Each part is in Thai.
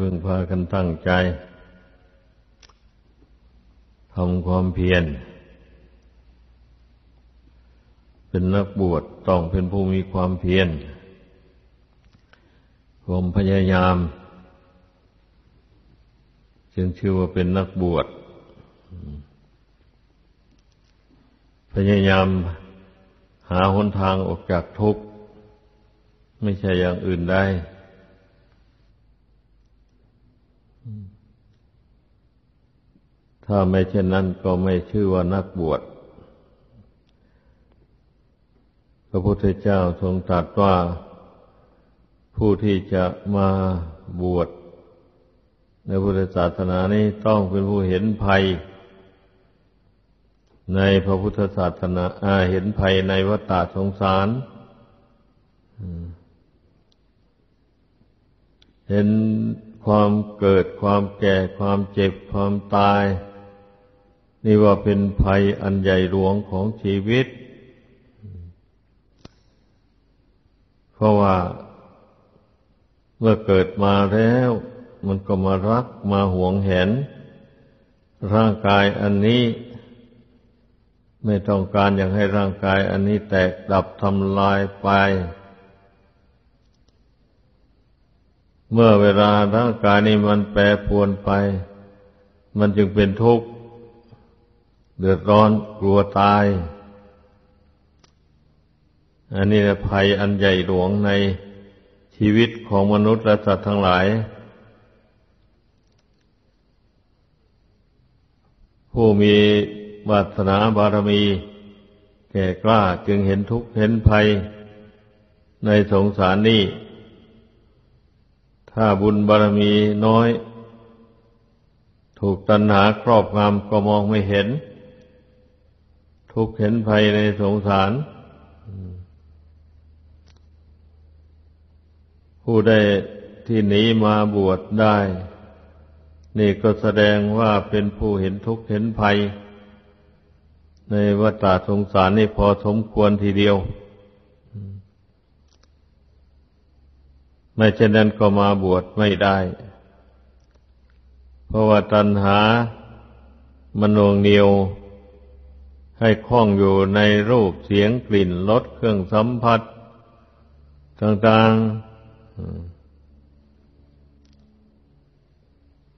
พึงพากันตั้งใจทำความเพียร เป็นนักบวชต้องเป็นผู้มีความเพียรความพยายาม จึงชื่อว่าเป็นนักบวช พยายามหาหนทางออกจากทุกข์ ไม่ใช่อย่างอื่นได้ ถ้าไม่เช่นนั้นก็ไม่ชื่อว่านักบวช พระพุทธเจ้าทรงตรัสว่าผู้ที่จะมาบวชในพุทธศาสนานี้ต้องเป็นผู้เห็นภัย ในพระพุทธศาสนาอาเห็นภัยในวัฏฏะสงสารเห็น ความเกิดความแก่ความเจ็บความตาย นี่ว่าเป็นภัยอันใหญ่หลวงของชีวิต เพราะว่า เมื่อเกิดมาแล้ว มันก็มารักมาหวงเห็น ร่างกายอันนี้ ไม่ต้องการอยากให้ร่างกายอันนี้แตกดับทำลายไป เมื่อเวลาร่างกายนี้มันแปรปรวนไป มันจึงเป็นทุกข์ เดือดร้อนกลัวตาย อันนี้ภัยอันใหญ่หลวงในชีวิตของมนุษย์และสัตว์ทั้งหลาย ผู้มีวาสนาบารมี แก่กล้าจึงเห็นทุกข์เห็นภัยในสงสารนี้ ถ้าบุญบารมีน้อย ถูกตัณหาครอบงำก็มองไม่เห็น ทุกเห็นภัยในสงสารผู้ได้ที่หนีมาบวชได้ นี่ก็แสดงว่าเป็นผู้เห็นทุกข์เห็นภัย ในวัฏสงสารนี่พอสมควรทีเดียว ไม่เช่นนั้นก็มาบวชไม่ได้ เพราะว่าตัณหามโนงเนียว ให้คล้องอยู่ในรูปเสียงกลิ่นรสเครื่องสัมผัส ต่างๆ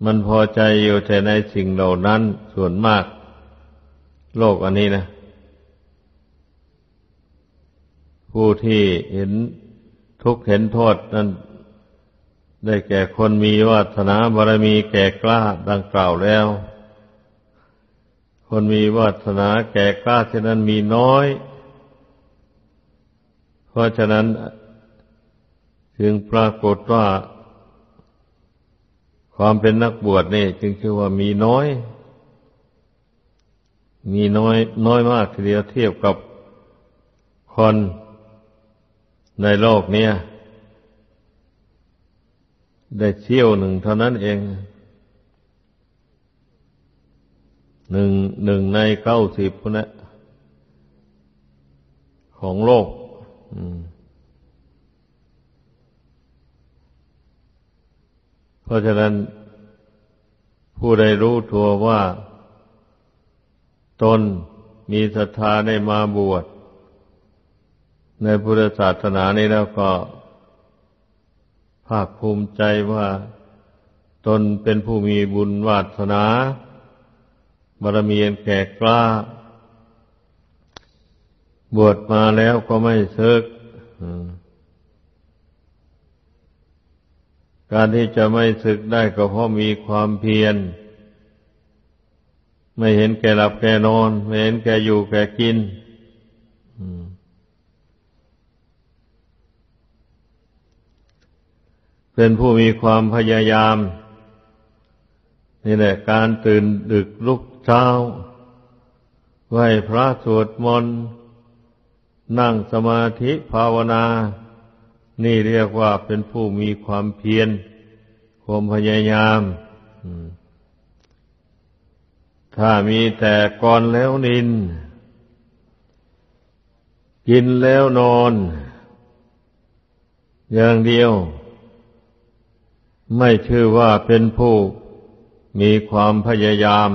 มันพอใจอยู่แต่ในสิ่งเหล่านั้นส่วนมาก โลกอันนี้นะ ผู้ที่เห็น ทุกเห็นโทษนั้นได้แก่คนมีวาสนาบารมีแก่กล้าดังกล่าวแล้ว คนมีวาสนาแก่กล้าเช่นนั้นมีน้อย เพราะฉะนั้นจึงปรากฏว่า ความเป็นนักบวชนี่จึงคือว่ามีน้อย มีน้อย น้อยมากทีเดียวเทียบกับคน ในโลกนี้ได้เที่ยวหนึ่งเท่านั้นเอง หนึ่งหนึ่งในเก้าสิบนะของโลก เพราะฉะนั้นผู้ใดรู้ตัวว่า ตนมีศรัทธาได้มาบวช ในพุทธศาสนานี้แล้วก็ภาคภูมิใจว่าตนเป็นผู้มีบุญวาสนาบารมีแก่กล้า บวชมาแล้วก็ไม่ซึกการที่จะไม่ศึกได้ก็เพราะมีความเพียร ไม่เห็นแก่หลับแก่นอน ไม่เห็นแก่อยู่แก่กิน เป็นผู้มีความพยายาม นี่แหละการตื่นดึกลุกเช้า ไหวพระสวดมนต์นั่งสมาธิภาวนา นี่เรียกว่าเป็นผู้มีความเพียร ความพยายาม ถ้ามีแต่ก่อนแล้วนิน กินแล้วนอน อย่างเดียว ไม่ชื่อว่าเป็นผู้มีความพยายาม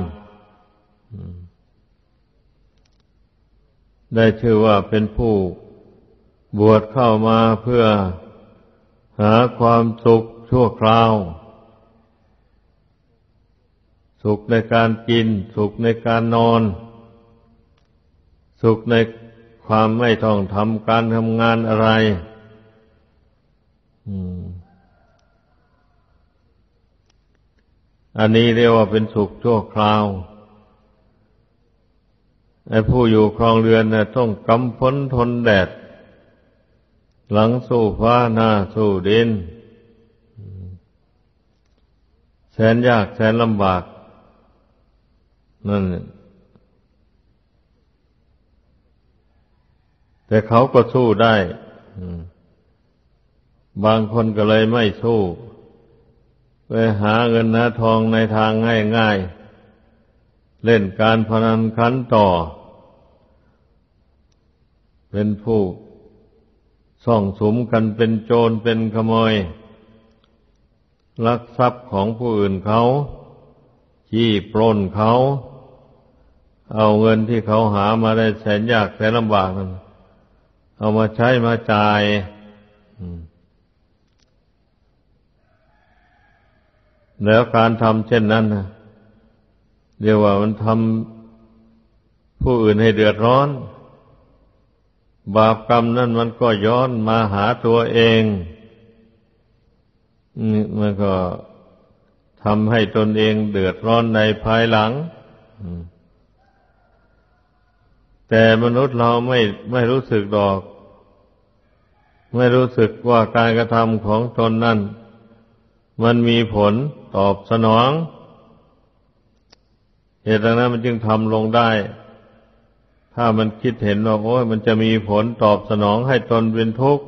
ได้ชื่อว่าเป็นผู้บวชเข้ามาเพื่อหาความสุขชั่วคราว สุขในการกิน สุขในการนอน สุขในความไม่ต้องทำการทำงานอะไรอั อันนี้เรียกว่าเป็นสุขชั่วคราวไอ้ผู้อยู่ครองเรือนเนี่ยต้องกำพ้นทนแดด หลังสู้ฟ้าหน้าสู้ดิน แสนยากแสนลำบาก นั่นแต่เขาก็สู้ได้ บางคนก็เลยไม่สู้ ไปหาเงินหาทองในทางง่ายๆ เล่นการพนันขันต่อ เป็นผู้ส่องสมกันเป็นโจรเป็นขโมย ลักทรัพย์ของผู้อื่นเขาขี้ปล้นเขา เอาเงินที่เขาหามาได้แสนยากแสนลำบากนั้นเอามาใช้มาจ่าย แล้วการทำเช่นนั้นนะเรียกว่ามันทำผู้อื่นให้เดือดร้อน บาปกรรมนั่นมันก็ย้อนมาหาตัวเองมันก็ทำให้ตนเองเดือดร้อนในภายหลัง แต่มนุษย์เราไม่ไม่รู้สึกดอก ไม่รู้สึกว่าการกระทำของตนนั้นมันมีผล ตอบสนอง เหตุนั้นมันจึงทำลงได้ ถ้ามันคิดเห็นว่าโอ้ยมันจะมีผลตอบสนองให้ตนเป็นทุกข์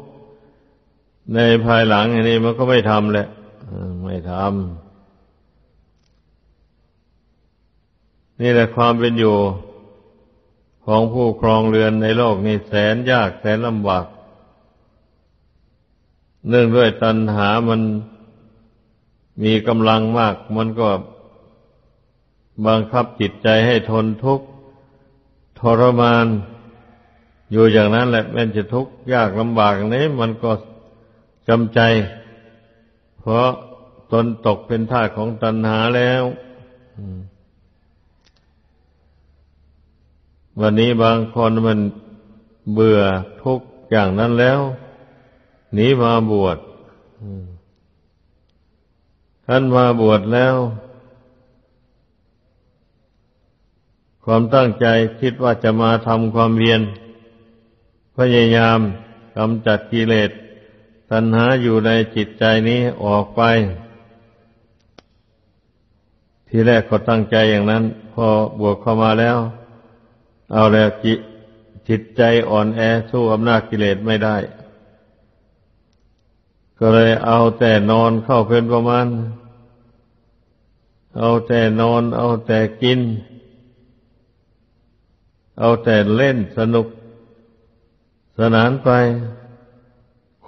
ในภายหลังอย่างนี้มันก็ไม่ทำแหละไม่ทำนี่แหละความเป็นอยู่ของผู้ครองเรือนในโลกนี้แสนยากแสนลำบากเนื่องด้วยตัณหามัน มีกำลังมาก มันก็บังคับจิตใจให้ทนทุกข์ทรมาน อยู่อย่างนั้นแหละแม้จะทุกข์ยากลำบากนี้ มันก็จำใจ เพราะตนตกเป็นท่าของตัณหาแล้ววันนี้บางคนมันเบื่อทุกอย่างนั้นแล้วหนีมาบวช ท่านมาบวชแล้ว ความตั้งใจคิดว่าจะมาทำความเพียรพยายามกำจัดกิเลสตัณหาอยู่ในจิตใจนี้ออกไป ทีแรกก็ตั้งใจอย่างนั้น พอบวกเข้ามาแล้ว เอาแล้วจิจิตใจอ่อนแอสู้อำนาจกิเลสไม่ได้ ก็เลยเอาแต่นอนเข้าเป็นประมาณ เอาแต่นอน เอาแต่กิน เอาแต่เล่นสนุก สนานไป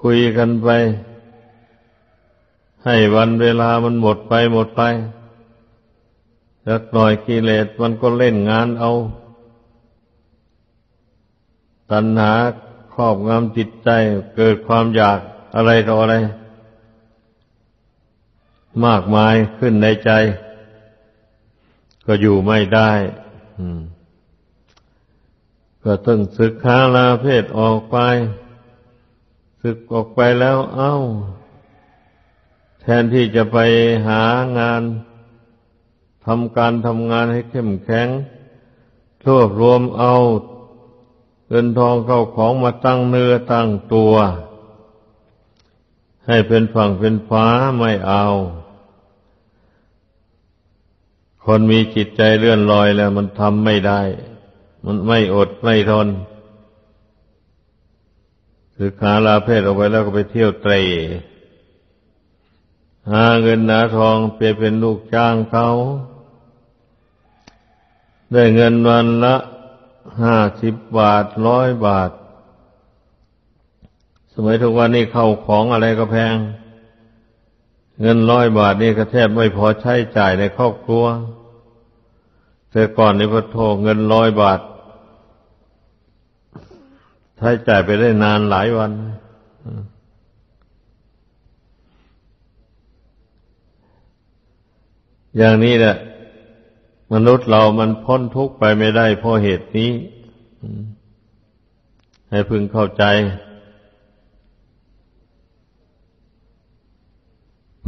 คุยกันไป ให้วันเวลามันหมดไปหมดไปสักหน่อยกิเลสมันก็เล่นงานเอา ตัณหาครอบงำจิตใจเกิดความอยากอะไรต่ออะไร มากมายขึ้นในใจ ก็อยู่ไม่ได้ก็ต้องศึกษาลาเพศออกไปศึกออกไปแล้ว เอา้า แทนที่จะไปหางานทำการทำงานให้เข้มแข็งรวบรวมเอาเงินทองเข้าของมาตั้งเนื้อตั้งตัว ให้เป็นฝั่งเป็นฟ้าไม่เอา คนมีจิตใจเลื่อนลอยแล้ว มันทำไม่ได้ มันไม่อดไม่ทนศึกษาลาเพศออกไปแล้วก็ไปเที่ยวเตรหาเงินหนาทองไปเป็นลูกจ้างเขา ได้เงินวันละห้าสิบบาทร้อยบาท สมัยทุกวันนี้เข้าของอะไรก็แพง เงินร้อยบาทนี่ก็แทบไม่พอใช้จ่ายในครอบครัว แต่ก่อนในพระโทเงินร้อยบาท ใช้จ่ายไปได้นานหลายวันอย่างนี้แหละ มนุษย์เรามันพ้นทุกข์ไปไม่ได้เพราะเหตุนี้ ให้พึงเข้าใจ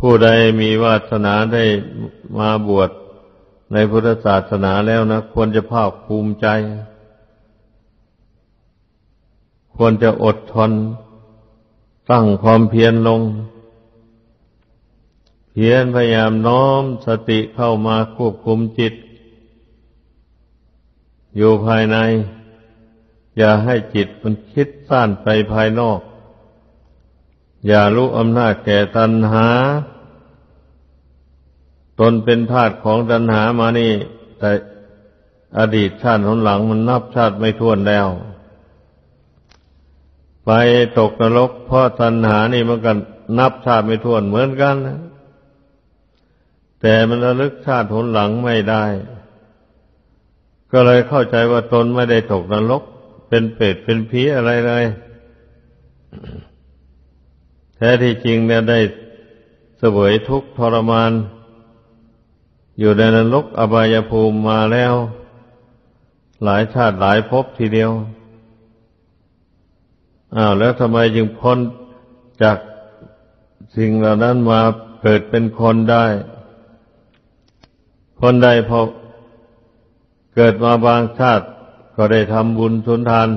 ผู้ใดมีวาสนาได้มาบวชในพุทธศาสนาแล้วนะ ควรจะภาคภูมิใจ ควรจะอดทน ตั้งความเพียรลง เพียรพยายามน้อมสติเข้ามาควบคุมจิต อยู่ภายใน อย่าให้จิตมันคิดสั้นไปภายนอก อย่ารู้อำนาจแก่ตัณหา ตนเป็นทาสของตัณหามานี่ แต่อดีตชาติหนหลังมันนับชาติไม่ท้วนแล้ว ไปตกนรกเพราะตัณหานี่มันกันนับชาติไม่ท้วนเหมือนกันนะแต่มันระลึกชาติหนหลังไม่ได้ ก็เลยเข้าใจว่าตนไม่ได้ตกนรก เป็นเปรตเป็นผีอะไรเลยแท้ที่จริงเนี่ยได้เสวยทุกข์ทรมาน อยู่ในนรกอบายภูมิมาแล้ว หลายชาติหลายภพทีเดียวอ้าวแล้วทำไมจึงพ้นจากสิ่งเหล่านั้นมาเกิดเป็นคนได้คนใดพอเกิดมาบางชาติก็ได้ทำบุญสุนทาน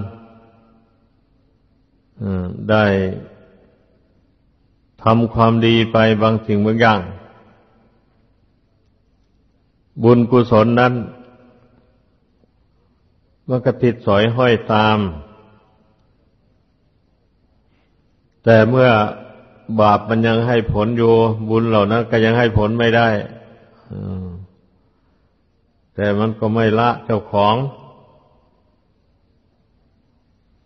ได้ทำความดีไปบางสิ่งบางอย่าง บุญกุศลนั้นมันก็ติดสอยห้อยตาม แต่เมื่อบาปมันยังให้ผลอยู่ บุญเหล่านั้นก็ยังให้ผลไม่ได้แต่มันก็ไม่ละเจ้าของ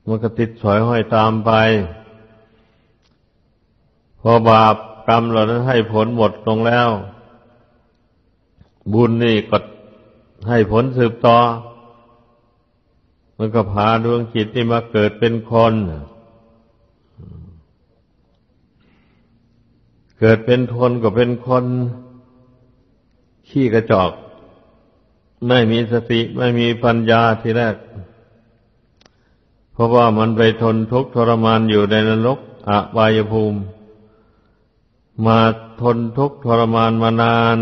มันก็ติดสอยห้อยตามไป พอบาปกรรมเหล่านั้นให้ผลหมดลงแล้ว บุญนี่ก็ให้ผลสืบต่อ มันก็พาดวงจิตนี่มาเกิดเป็นคน เกิดเป็นคนก็เป็นคน ขี้กระจอก ไม่มีสติไม่มีปัญญาทีแรก เพราะว่ามันไปทนทุกข์ทรมานอยู่ในนรกอบายภูมิ มาทนทุกข์ทรมานมานาน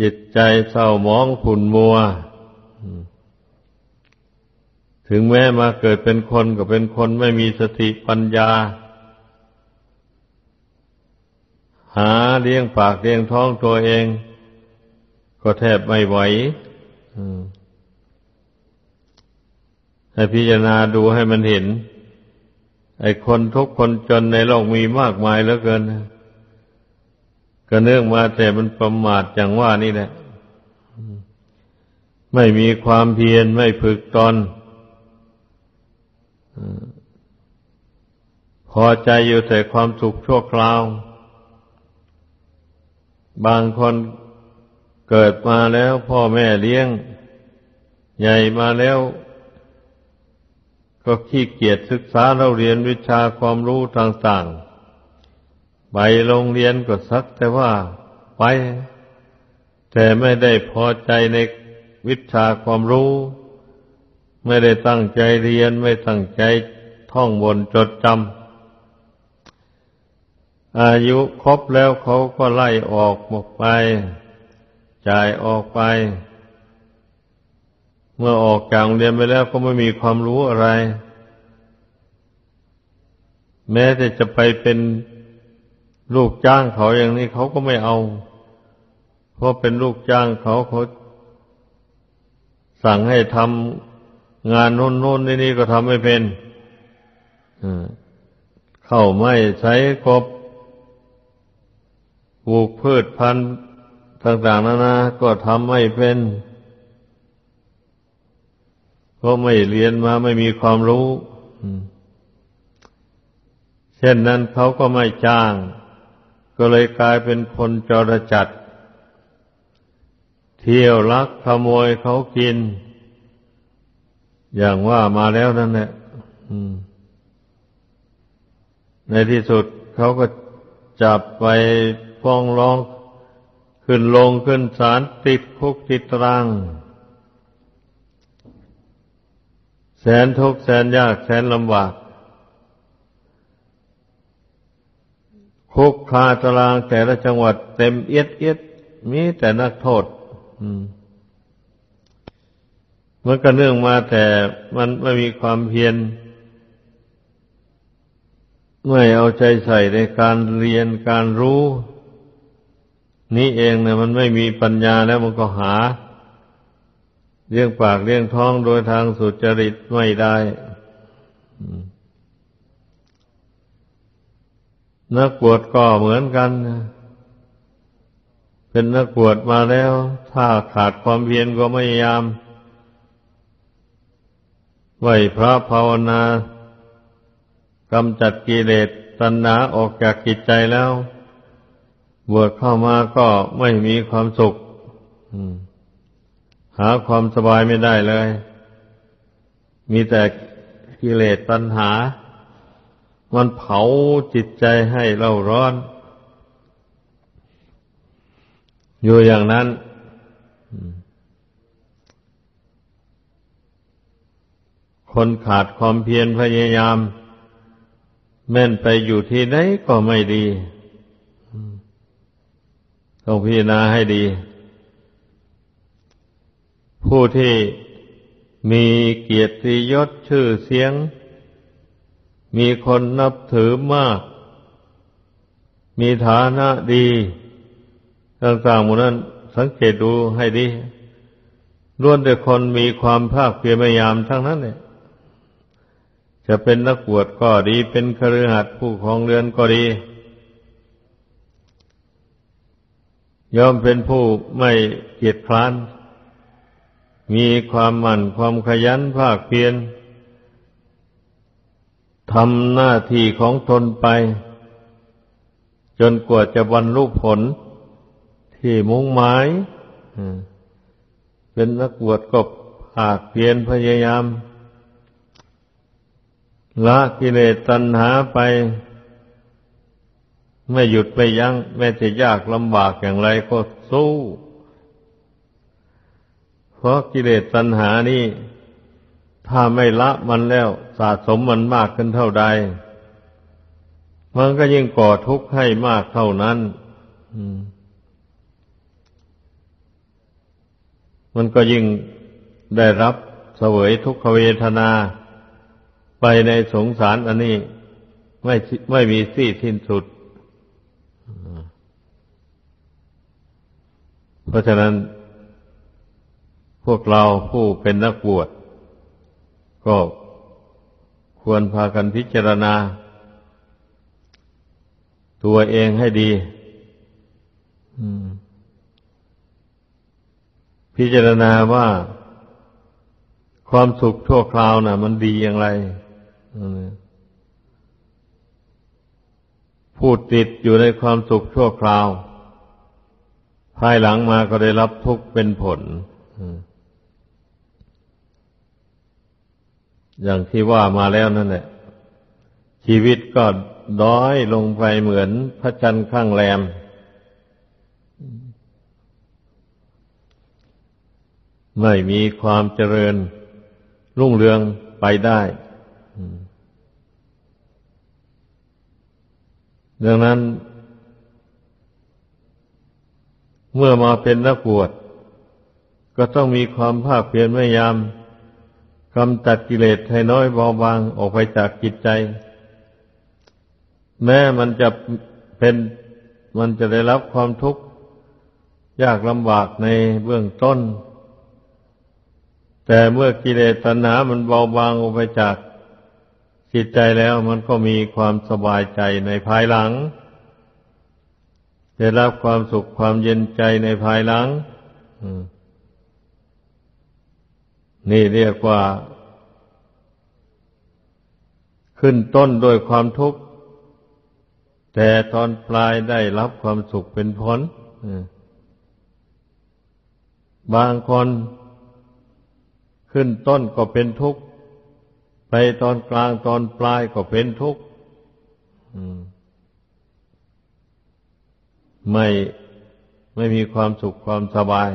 จิตใจเศร้ามองขุ่นมัว ถึงแม้มาเกิดเป็นคนก็เป็นคนไม่มีสติปัญญา หาเลี้ยงปากเลี้ยงท้องตัวเอง ก็แทบไม่ไหวให้พิจารณาดูให้มันเห็น ไอ้คนทุกคนจนในโลกมีมากมายเหลือเกิน ก็เนื่องมาแต่มันประมาทอย่างว่านี่แหละ ไม่มีความเพียรไม่ฝึกตนพอใจอยู่แต่ความสุขชั่วคราว บางคนเกิดมาแล้วพ่อแม่เลี้ยง ใหญ่มาแล้ว ก็ขี้เกียจศึกษาเราเรียนวิชาความรู้ต่างๆ ไปโรงเรียนก็สักแต่ว่าไป แต่ไม่ได้พอใจในวิชาความรู้ ไม่ได้ตั้งใจเรียนไม่ตั้งใจท่องบนจดจำอายุครบแล้วเขาก็ไล่ออกหมดไป จ่ายออกไป เมื่อออกจากโรงเรียนไปแล้วก็ไม่มีความรู้อะไร แม้แต่จะไปเป็น ลูกจ้างเขาอย่างนี้เขาก็ไม่เอา เพราะเป็นลูกจ้างเขาเขาสั่งให้ทำงานโน้นโน้นนี่นี่ก็ทำไม่เป็นเข้าไม่ใช้กบปลูกพืชพันธุ์ต่าง ๆนานาก็ทำไม่เป็นเพราะไม่เรียนมาไม่มีความรู้เช่นนั้นเขาก็ไม่จ้าง ก็เลยกลายเป็นคนจรจัด เที่ยวลักขโมยเขากิน อย่างว่ามาแล้วนั่นแหละในที่สุดเขาก็จับไปฟ้องร้อง ขึ้นลงขึ้นศาลติดคุกติดตรังแสนทุกข์แสนยากแสนลำบาก คุกคาตารางแต่ละจังหวัดเต็มเอียดเอียดมีแต่นักโทษมันก็เนื่องมาแต่มันไม่มีความเพียรไม่เอาใจใส่ในการเรียนการรู้ นี่เองเนี่ยมันไม่มีปัญญาแล้วมันก็หาเลี้ยงปากเลี้ยงท้องโดยทางสุจริตไม่ได้ นักบวชก็เหมือนกัน เป็นนักบวชมาแล้ว ถ้าขาดความเพียรก็ไม่ยาม ไหวพระภาวนากำจัดกิเลสตัณหาออกจากจิตใจแล้ว บวชเข้ามาก็ไม่มีความสุขหาความสบายไม่ได้เลย มีแต่กิเลสตัณหา มันเผาจิตใจให้เล่าร้อน อยู่อย่างนั้น คนขาดความเพียรพยายาม แม่นไปอยู่ที่ไหนก็ไม่ดีต้องพิจารณาให้ดี ผู้ที่มีเกียรติยศชื่อเสียง มีคนนับถือมาก มีฐานะดี ต่างๆหมดนั้น สังเกตดูให้ดีล้วนแต่คนมีความภาคเพียรพยายามทั้งนั้นเนี่ยจะเป็นนักบวชก็ดี เป็นครือขัดผู้ของเรือนก็ดียอมเป็นผู้ไม่เกียจคร้าน มีความหมั่นความขยันภาคเพียร ทำหน้าที่ของตนไป จนกว่าจะบรรลุผลที่มุ่งหมายเป็นนักบวชก็ภาคเพียรพยายาม ละกิเลสตัณหาไป ไม่หยุดไปยัง้งแม้จะยากลำบากอย่างไรก็สู้ เพราะกิเลสตัณหานี่ถ้าไม่ละมันแล้ว สะสมมันมากขึ้นเท่าใด มันก็ยิ่งก่อทุกข์ให้มากเท่านั้นมันก็ยิ่งได้รับเสวยทุกขเวทนา ไปในสงสารอันนี้ไม่ไม่มีที่สิ้นสุด เพราะฉะนั้น พวกเราผู้เป็นนักบวชก็ ควรพากันพิจารณา ตัวเองให้ดีพิจารณาว่าความสุขชั่วคราวนะ่ะ มันดีอย่างไร พูดติดอยู่ในความสุขชั่วคราว ภายหลังมาก็ได้รับทุกข์เป็นผล อ อย่างที่ว่ามาแล้วนั่นแหละชีวิตก็ด้อยลงไปเหมือนพระจันทร์ข้างแรม ไม่มีความเจริญรุ่งเรืองไปได้ดังนั้น เมื่อมาเป็นนักบวชก็ต้องมีความภาคเพียรพยายาม กำจัดกิเลสให้น้อยเบาบางออกไปจากจิตใจ แม้มันจะเป็นมันจะได้รับความทุกข์ยากลำบากในเบื้องต้น แต่เมื่อกิเลสตัณหามันเบาบางออกไปจากจิตใจแล้วมันก็มีความสบายใจในภายหลัง ได้รับความสุขความเย็นใจในภายหลัง นี่เรียกว่า ขึ้นต้นโดยความทุกข์ แต่ตอนปลายได้รับความสุขเป็นผลบางคนขึ้นต้นก็เป็นทุกข์ ไปตอนกลางตอนปลายก็เป็นทุกข์ไม่ไม่มีความสุขความสบาย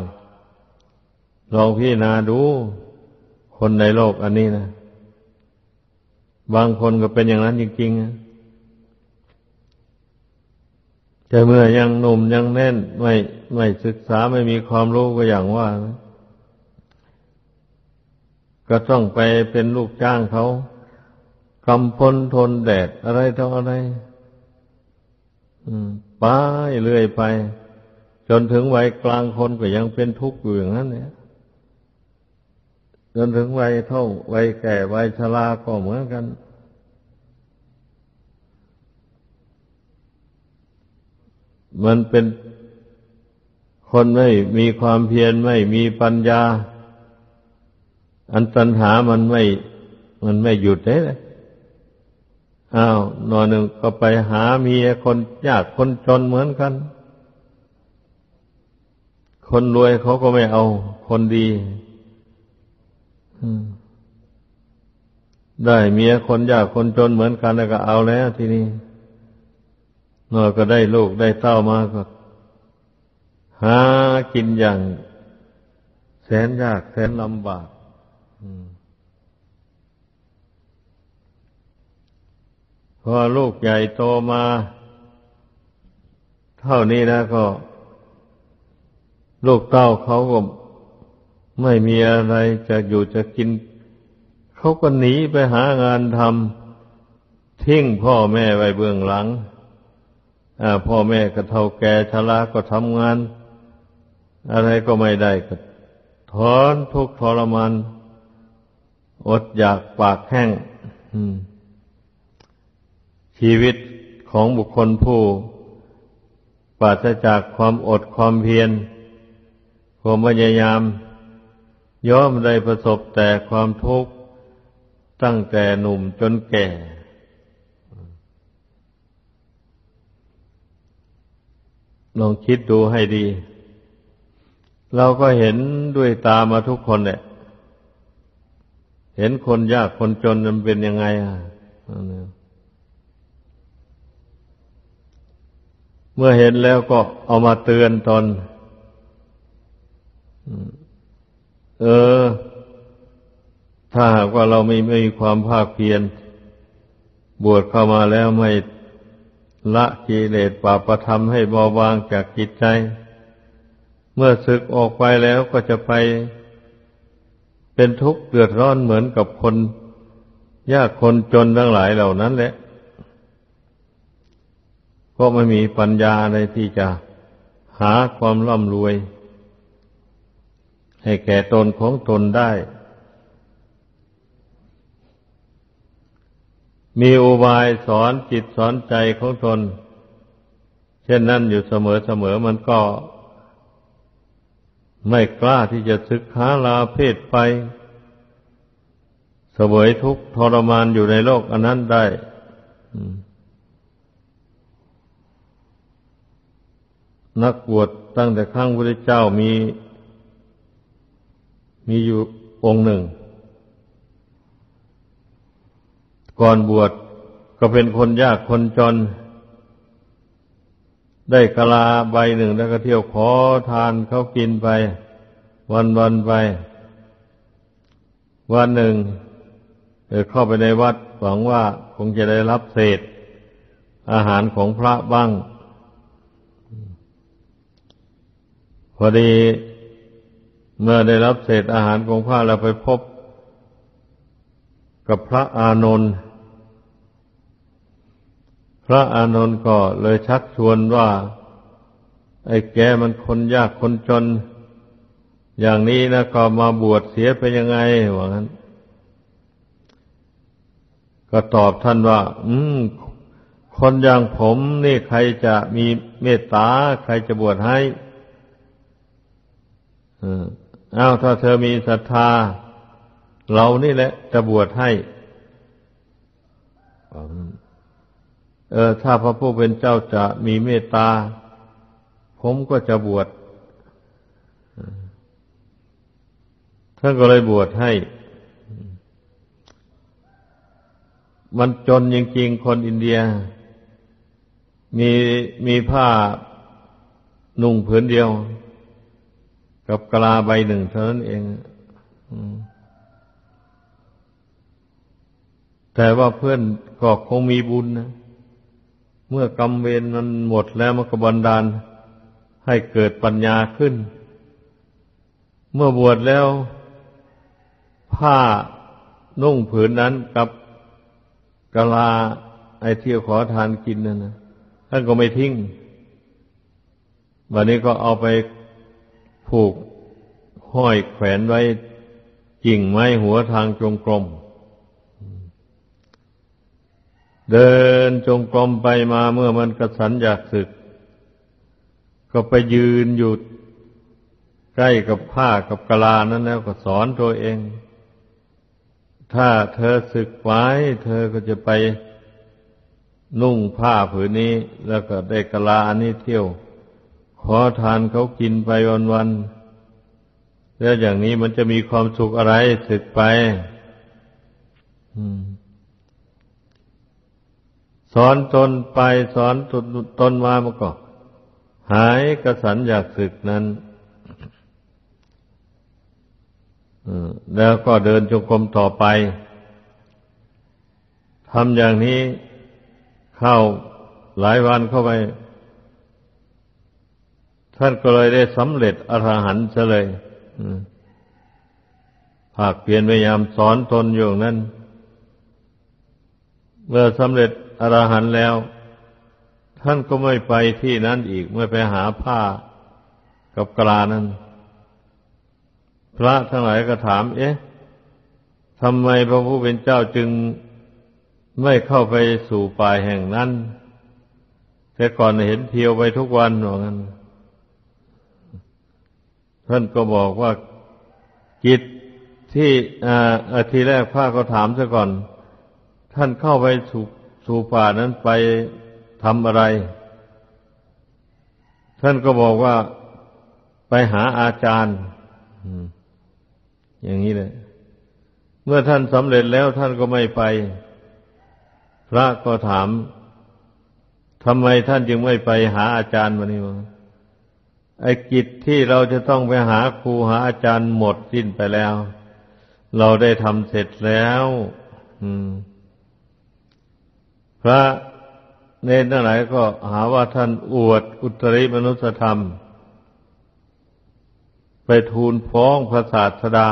ลองพี่นาดู คนในโลกอันนี้นะ บางคนก็เป็นอย่างนั้นจริงๆนะแต่เมื่อยังหนุ่มยังแน่นไม่ไม่ศึกษาไม่มีความรู้ก็อย่างว่านะก็ต้องไปเป็นลูกจ้างเขากำพลทนแดดอะไรเท่าอะไรไปเรื่อยไป จนถึงวัยกลางคนก็ยังเป็นทุกข์อยู่อย่างนั้นเนี่ย จนถึงวัยเท่าวัยแก่วัยชราก็เหมือนกัน มันเป็นคนไม่มีความเพียรไม่มีปัญญา อันตัณหามันไม่ มันไม่หยุดเลยอ้าวนอนหนึ่งก็ไปหาเมียคนยากคนจนเหมือนกัน คนรวยเขาก็ไม่เอา คนดี ได้เมียคนยากคนจนเหมือนกันแล้วก็เอาแล้วทีนี้นอก็ได้ลูกได้เต้ามาก็ หากินอย่าง แสนยากแสนลำบากพอลูกใหญ่โตมา เท่านี้นะก็ ลูกเต้าเขาก็ ไม่มีอะไรจะอยู่จะกิน เขาก็หนีไปหางานทำทิ้งพ่อแม่ไว้เบื้องหลังพ่อแม่ก็เท่าแก่ชราก็ทำงาน อะไรก็ไม่ได้ก็ถอนทุกข์ทรมานอดอยากปากแห้งชีวิตของบุคคลผู้ปราศจากความอดความเพียรความพยายาม ย่อมได้ประสบแต่ความทุกข์ตั้งแต่หนุ่มจนแก่ ลองคิดดูให้ดี เราก็เห็นด้วยตามาทุกคนเนี่ยเห็นคนยากคนจนมันเป็นยังไงอะเมื่อเห็นแล้วก็เอามาเตือนตน เออ ถ้าหากว่าเราไม่ไม่มีความภาคเพียรบวชเข้ามาแล้วไม่ละกิเลสปาประธรรมให้เบาบางจากจิตใจ เมื่อศึกออกไปแล้วก็จะไปเป็นทุกข์เดือดร้อนเหมือนกับคนยากคนจนทั้งหลายเหล่านั้นแหละก็ไม่มีปัญญาในที่จะหาความร่ำรวย ให้แก่ตนของตนได้ มีอุบายสอนจิตสอนใจของตน เช่นนั้นอยู่เสมอเสมอมันก็ ไม่กล้าที่จะศึกษาลาเพศไปเสวยทุกทรมานอยู่ในโลกอันนั้นได้นักบวชตั้งแต่ครั้งพระเจ้ามี มีอยู่องค์หนึ่ง ก่อนบวชก็เป็นคนยากคนจน ได้กะลาใบหนึ่งแล้วก็เที่ยวขอทานเขากินไป วันวันไป วันหนึ่งเข้าไปในวัดหวังว่าคงจะได้รับเศษ อาหารของพระบ้าง พอดี เมื่อได้รับเศษอาหารของพระแล้วไปพบ กับพระอานนท์พระอานนท์ก็เลยชักชวนว่า ไอ้แกมันคนยากคนจน อย่างนี้นะก็มาบวชเสียไปยังไงว่างั้น ก็ตอบท่านว่า อืมคนอย่างผมนี่ใครจะมีเมตตา ใครจะบวชให้อ้ อาวถ้าเธอมีศรัทธา เรานี่แหละจะบวชให้เอเออถ้าพระผู้เป็นเจ้าจะมีเมตตา ผมก็จะบวชท่านก็เลยบวชให้ มันจนจริงๆ คนอินเดีย มีมีผ้านุ่งผืนเดียว กับกลาใบหนึ่งเท่านั้นเองแต่ว่าเพื่อนก็คงมีบุญนะ เมื่อกรรมเวรมันหมดแล้วมันก็บันดาล ให้เกิดปัญญาขึ้น เมื่อบวชแล้ว ผ้านุ่งผืนนั้นกับกะลาไอเที่ยวขอทานกินนั่นนะท่านก็ไม่ทิ้งวันนี้ก็เอาไป ผูกห้อยแขวนไว้กิ่งไม้หัวทางจงกรม เดินจงกรมไปมาเมื่อมันกระสันอยากศึก ก็ไปยืนอยู่ใกล้กับผ้ากับกลานั้นแล้วก็สอนตัวเอง ถ้าเธอศึกไว้เธอก็จะไปนุ่งผ้าผืนนี้ แล้วก็ได้กลาอันนี้เที่ยว ขอทานเขากินไปวันๆแล้วอย่างนี้มันจะมีความสุขอะไรศึกไปสอนตนไปสอนตนมามันก็หายกระสันอยากศึกนั้นแล้วก็เดินจงกรมต่อไปทำอย่างนี้เข้าหลายวันเข้าไป ท่านก็เลยได้สำเร็จอรหันต์เฉลยภาคเพียรพยายามสอนตนอยู่นั้น เมื่อสำเร็จอรหันต์แล้ว ท่านก็ไม่ไปที่นั้นอีก ไม่ไปหาผ้ากับกลานั้น พระทั้งหลายก็ถาม เอ๊ะทำไมพระผู้เป็นเจ้าจึงไม่เข้าไปสู่ป่าแห่งนั้น แต่ก่อนเห็นเที่ยวไปทุกวันหรองั้น ท่านก็บอกว่ากิจที่อาทีแรกพระก็ถามซะก่อน ท่านเข้าไปสู่สู่ป่านั้นไปทำอะไร ท่านก็บอกว่าไปหาอาจารย์อย่างนี้เลยเมื่อท่านสำเร็จแล้วท่านก็ไม่ไป พระก็ถามทำไมท่านจึงไม่ไปหาอาจารย์วันนี้วะ ไอ้กิจที่เราจะต้องไปหาครูหาอาจารย์หมดสิ้นไปแล้ว เราได้ทำเสร็จแล้วพระเนรทั้งหลายก็หาว่าท่านอวดอุตริมนุสธรรม ไปทูลฟ้องพระศาสดา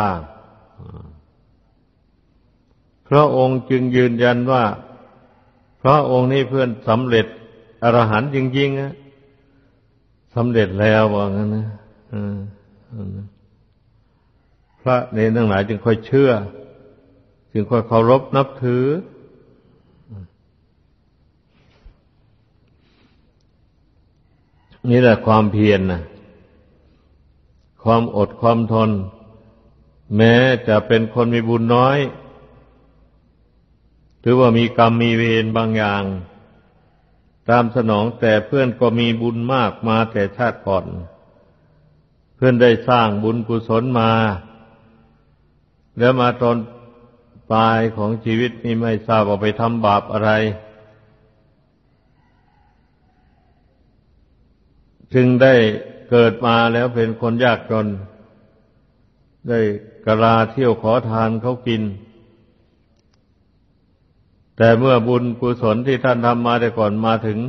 พระองค์จึงยืนยันว่า พระองค์นี้เพื่อนสำเร็จอรหันต์จริงๆนะ สำเร็จแล้วว่างั้นนะพระเนรทั้งหลายจึงค่อยเชื่อ จึงค่อยเคารพนับถือ นี่แหละความเพียรนนะความอดความทน แม้จะเป็นคนมีบุญน้อย หรือว่ามีกรรมมีเวรบางอย่าง ตามสนองแต่เพื่อนก็มีบุญมากมาแต่ชาติก่อน เพื่อนได้สร้างบุญกุศลมา แล้วมาตอนปลายของชีวิตนี้ไม่ทราบว่าไปทำบาปอะไร จึงได้เกิดมาแล้วเป็นคนยากจน ได้กระลาเที่ยวขอทานเขากิน แต่เมื่อบุญกุศลที่ท่านทำมาแต่ก่อนมาถึง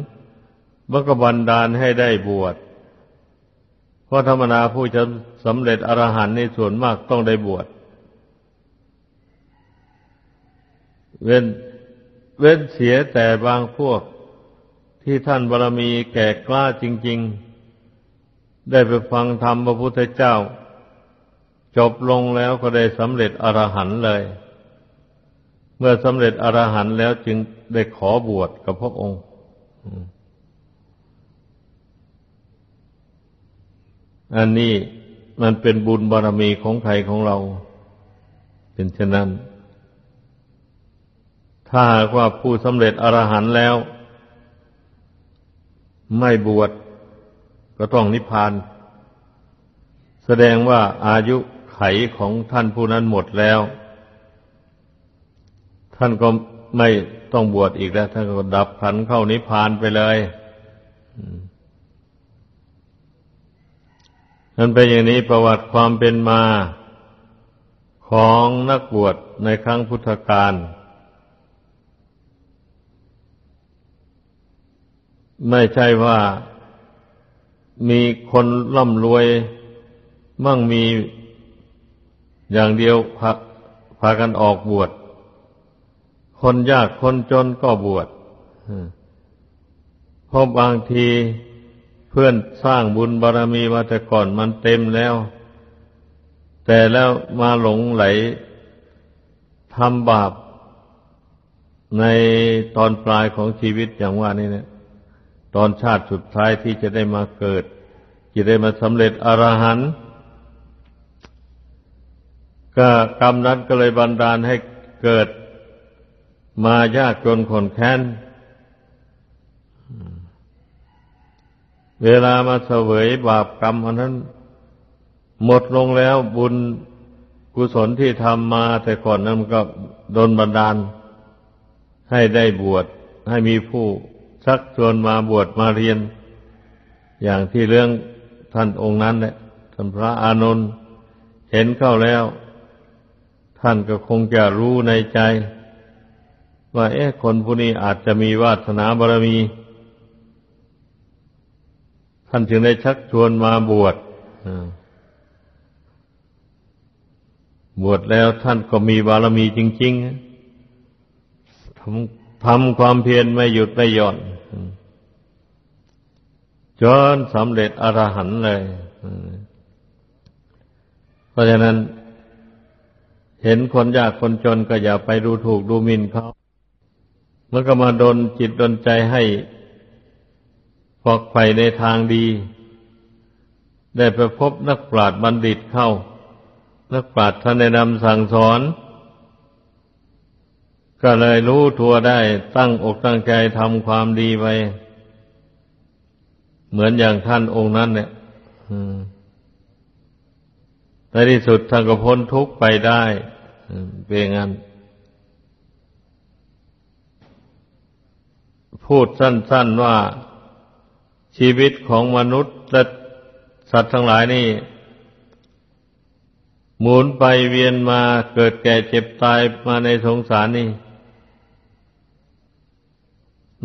มันก็บันดาลให้ได้บวช เพราะธรรมนาผู้จะสำเร็จอรหันต์ในส่วนมากต้องได้บวช เว้นเว้นเสียแต่บางพวกที่ท่านบารมีแก่กล้าจริง ๆ ได้ไปฟังธรรมพระพุทธเจ้า จบลงแล้วก็ได้สำเร็จอรหันต์เลย เมื่อสำเร็จอรหันต์แล้วจึงได้ขอบวชกับพระองค์อันนี้มันเป็นบุญบารมีของใครของเรา เป็นเช่นนั้น ถ้าหากว่าผู้สำเร็จอรหันต์แล้ว ไม่บวชก็ต้องนิพพาน แสดงว่าอายุไขของท่านผู้นั้นหมดแล้ว ท่านก็ไม่ต้องบวชอีกแล้ว ท่านก็ดับขันเข้านิพพานไปเลยนั่นเป็นอย่างนี้ประวัติความเป็นมาของนักบวชในครั้งพุทธกาลไม่ใช่ว่ามีคนร่ำรวยมั่งมีอย่างเดียวพาพากันออกบวช คนยากคนจนก็บวชเพราะบางทีเพื่อนสร้างบุญบารรมีมาแต่ก่อนมันเต็มแล้ว แต่แล้วมาหลงไหลทำบาปในตอนปลายของชีวิตอย่างว่านี่เนี่ยตอนชาติสุดท้ายที่จะได้มาเกิดจะได้มาสำเร็จอรหันต์ก็กรรมนั้นก็เลยบันดาลให้เกิด มายากจนขนแค้น เวลามาเสวยบาปกรรมอันนั้น หมดลงแล้วบุญกุศลที่ทำมาแต่ก่อนนั้นก็โดนบันดาล ให้ได้บวชให้มีผู้ชักชวนมาบวชมาเรียน อย่างที่เรื่องท่านองค์นั้นแหละท่านพระอานนท์เห็นเข้าแล้ว ท่านก็คงจะรู้ในใจ ว่าเอ๊ะคนผู้นี้อาจจะมีวาสนาบารมี ท่านจึงได้ชักชวนมาบวชบวชแล้วท่านก็มีบารมีจริง ๆทำทำความเพียรไม่หยุดไม่หย่อนจนสำเร็จอรหันต์เลย เพราะฉะนั้น เห็นคนยากคนจนก็อย่าไปดูถูกดูหมิ่นเขา มันก็มาดนจิตดนใจให้ฟอกไฟในทางดี ได้ไปพบนักปราชญ์บัณฑิตเข้า นักปราชญ์ท่านแนะนำสั่งสอน ก็เลยรู้ทัวได้ตั้งอกตั้งใจทำความดีไป เหมือนอย่างท่านองค์นั้นเนี่ยในที่สุดท่านก็พ้นทุกข์ไปได้เป็นงั้น พูดสั้น ๆว่าชีวิตของมนุษย์และสัตว์ทั้งหลายนี่ หมุนไปเวียนมาเกิดแก่เจ็บตายมาในสงสารนี่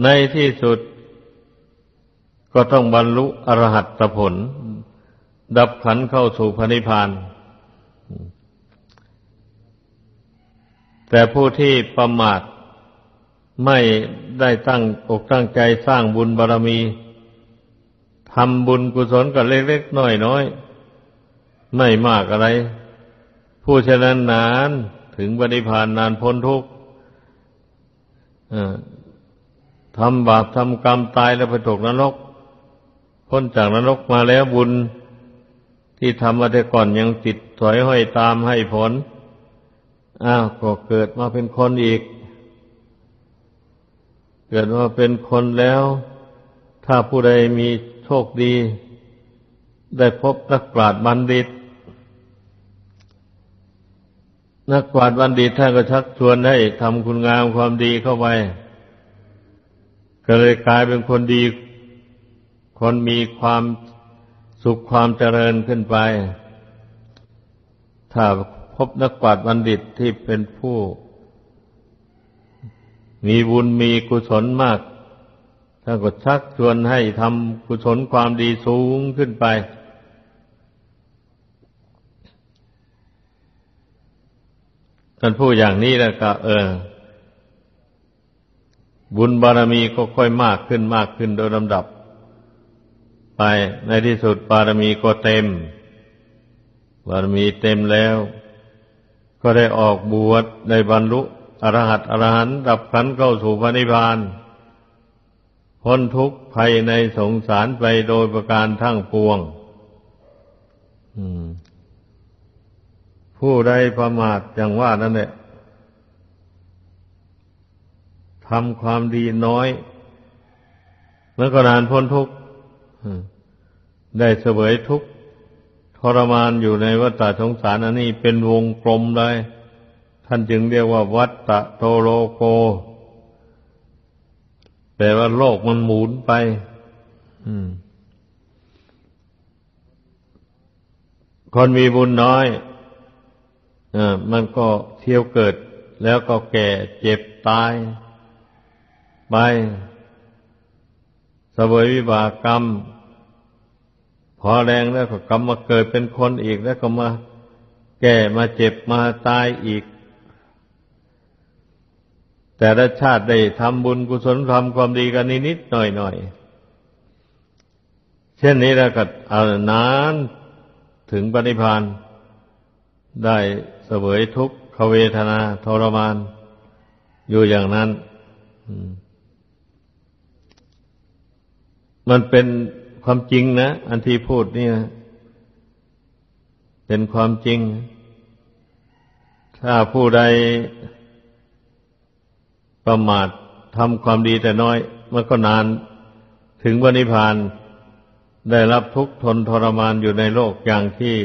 ในที่สุดก็ต้องบรรลุอรหัตผล ดับขันเข้าสู่พระนิพพาน แต่ผู้ที่ประมาทไม่ ได้ตั้งอกตั้งใจสร้างบุญบารรมีทำบุญกุศลกับเล็กๆน้อยๆไม่มากอะไร ผู้ฉะนั้นนานถึงบริพานนานพ้นทุกข์ทำบาปทำกรรมตายแล้วไปตกนรก พ้นจากนรกมาแล้วบุญที่ทำมาแต่ก่อนยังติดถอยห้อยตามให้ผล อ้าวก็เกิดมาเป็นคนอีก เกิดมาเป็นคนแล้ว ถ้าผู้ใดมีโชคดี ได้พบนักปราชญ์บัณฑิต นักปราชญ์บัณฑิตท่านก็ชักชวนให้ทำคุณงามความดีเข้าไปก็เลยกลายเป็นคนดี คนมีความสุขความเจริญขึ้นไป ถ้าพบนักปราชญ์บัณฑิตที่เป็นผู้ มีบุญมีกุศลมากท่านก็ชักชวนให้ทำกุศลความดีสูงขึ้นไป ท่านผู้อย่างนี้แล้วก็ เออ บุญบารมีก็ค่อยมากขึ้นมากขึ้นโดยลำดับ ไปในที่สุดบารมีก็เต็ม บารมีเต็มแล้ว ก็ได้ออกบวชได้บรรลุ อรหัตอรหันดับขันเข้าสู่พระนิพพาน พ้นทุกข์ภัยในสงสารไปโดยประการทั้งปวงผู้ใดประมาทอย่างว่านั่นแหละทำความดีน้อยเมื่อก็นานพ้นทุกข์ได้เสวยทุกข์ทรมานอยู่ในวัฏสงสารอันนี้เป็นวงกลมเลย ท่านจึงเรียกว่า วัฏฏะโทโลโกแปลว่าโลกมันหมุนไปคนมีบุญน้อยอมันก็เที่ยวเกิด แล้วก็แก่เจ็บตาย ไปสวยวิบากกรรม พอแรงแล้วก็กลับมาเกิดเป็นคนอีกแล้วก็มาแก่มาเจ็บมาตายอีก แต่ละชาติได้ทำบุญกุศลทำความดีกันนิดๆหน่อยๆ เช่นนี้แล้วก็เอานานถึงปณิพานได้เสวยทุกขเวทนาทรมาน อยู่อย่างนั้นมันเป็นความจริงนะ อันที่พูดนี่นะเป็นความจริง ถ้าผู้ใด ประมาททำความดีแต่น้อย มันก็นานถึงวันนิพพานได้รับทุกข์ทนทรมานอยู่ในโลกอย่างที่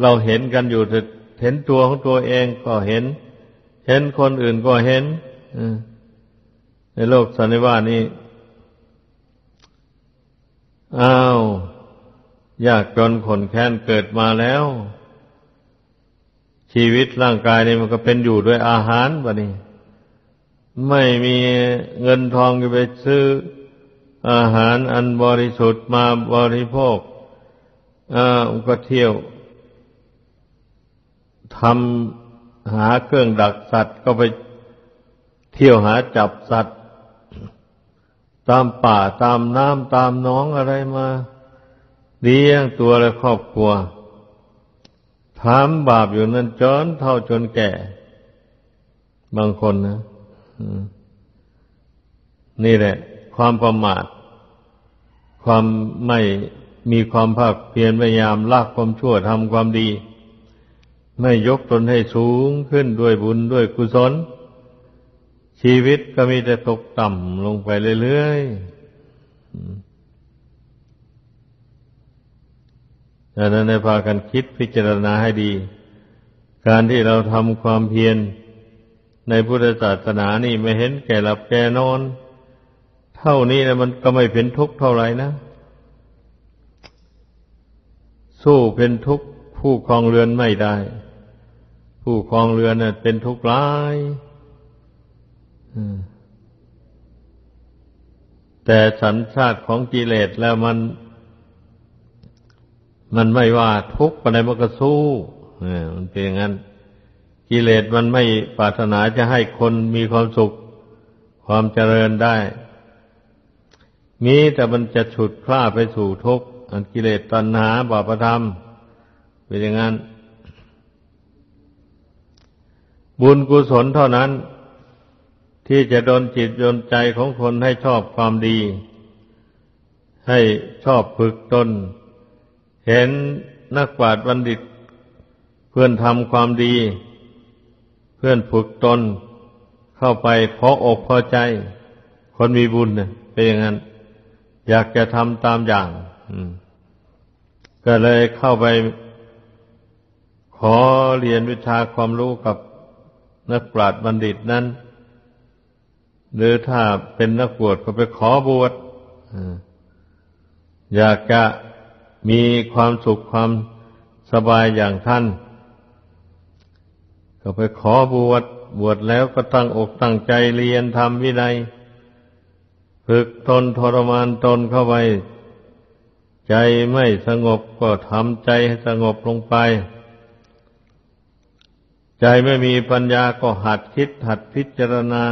เราเห็นกันอยู่เห็นตัวของตัวเองก็เห็น เห็นคนอื่นก็เห็นในโลกสันนิวาสนี้อ้าว ยากจนขนแค้นเกิดมาแล้ว ชีวิตร่างกายนี่มันก็เป็นอยู่ด้วยอาหารบะนี่ไม่มีเงินทองจะไปซื้อ อาหารอันบริสุทธิ์มาบริโภคอ่าก็เที่ยวทำหาเครื่องดักสัตว์ก็ไปเที่ยวหาจับสัตว์ ตามป่าตามน้ำตามหนองอะไรมาเลี้ยงตัวและครอบครัว ทำบาปอยู่นั้นจนเท่าจนแก่ บางคนนะนี่แหละ ความประมาท ความไม่มีความภาคเพียรพยายามลากความชั่วทำความดี ไม่ยกตนให้สูงขึ้นด้วยบุญด้วยกุศล ชีวิตก็มีแต่ตกต่ำลงไปเรื่อยๆ ดังนั้นในพากันคิดพิจารณาให้ดี การที่เราทำความเพียรในพุทธศาสนานี่ไม่เห็นแก่หลับแก่นอน เท่านี้นะมันก็ไม่เป็นทุกข์เท่าไหร่นะ สู้เป็นทุกข์ผู้คลองเรือนไม่ได้ ผู้คลองเรือนน่ะเป็นทุกข์ร้ายแต่สัญชาติของกิเลสแล้วมัน มันไม่ว่าทุกข์อะไรมันก็สู้มันเป็นอย่างนั้น กิเลสมันไม่ปรารถนาจะให้คนมีความสุข ความเจริญได้ มีแต่มันจะฉุดพลาไปสู่ทุกข์อันกิเลสตัณหาบาปธรรม เป็นอย่างนั้น บุญกุศลเท่านั้น ที่จะดนจิตดนใจของคนให้ชอบความดี ให้ชอบฝึกตน เห็นนักปราชญ์บัณฑิต เพื่อนทำความดี เพื่อนฝึกตนเข้าไปพออกพอใจ คนมีบุญเนี่ยเป็นอย่างนั้น อยากจะทำตามอย่างก็เลยเข้าไป ขอเรียนวิชาความรู้กับนักปราชญ์บัณฑิตนั้น หรือถ้าเป็นนักบวชก็ไปขอบวชอยากจะ มีความสุขความสบายอย่างท่าน ก็ไปขอบวชบวชแล้วก็ตั้งอกตั้งใจเรียนทำวินัยฝึกทนทรมานตนเข้าไป ใจไม่สงบก็ทำใจให้สงบลงไป ใจไม่มีปัญญาก็หัดคิดหัดพิจารณา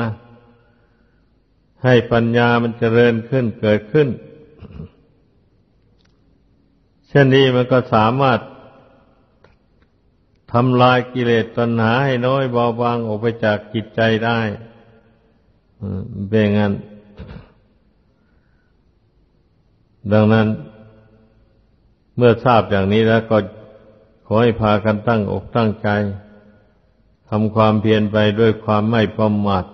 ให้ปัญญามันเจริญขึ้นเกิดขึ้น ช่นนี้มันก็สามารถทำลายกิเลสตัณหาให้น้อยเบาบางออกไปจากจิตใจได้เป็นงั้น ดังนั้น เมื่อทราบอย่างนี้แล้วก็ขอให้พากันตั้งอกตั้งใจทำความเพียรไปด้วยความไม่ประมาท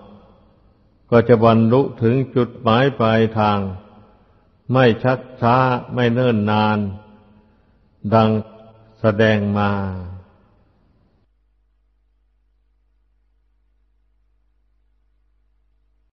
ก็จะบรรลุถึงจุดหมายปลายทาง ไม่ชักช้าไม่เนิ่นนาน ดังแสดงมา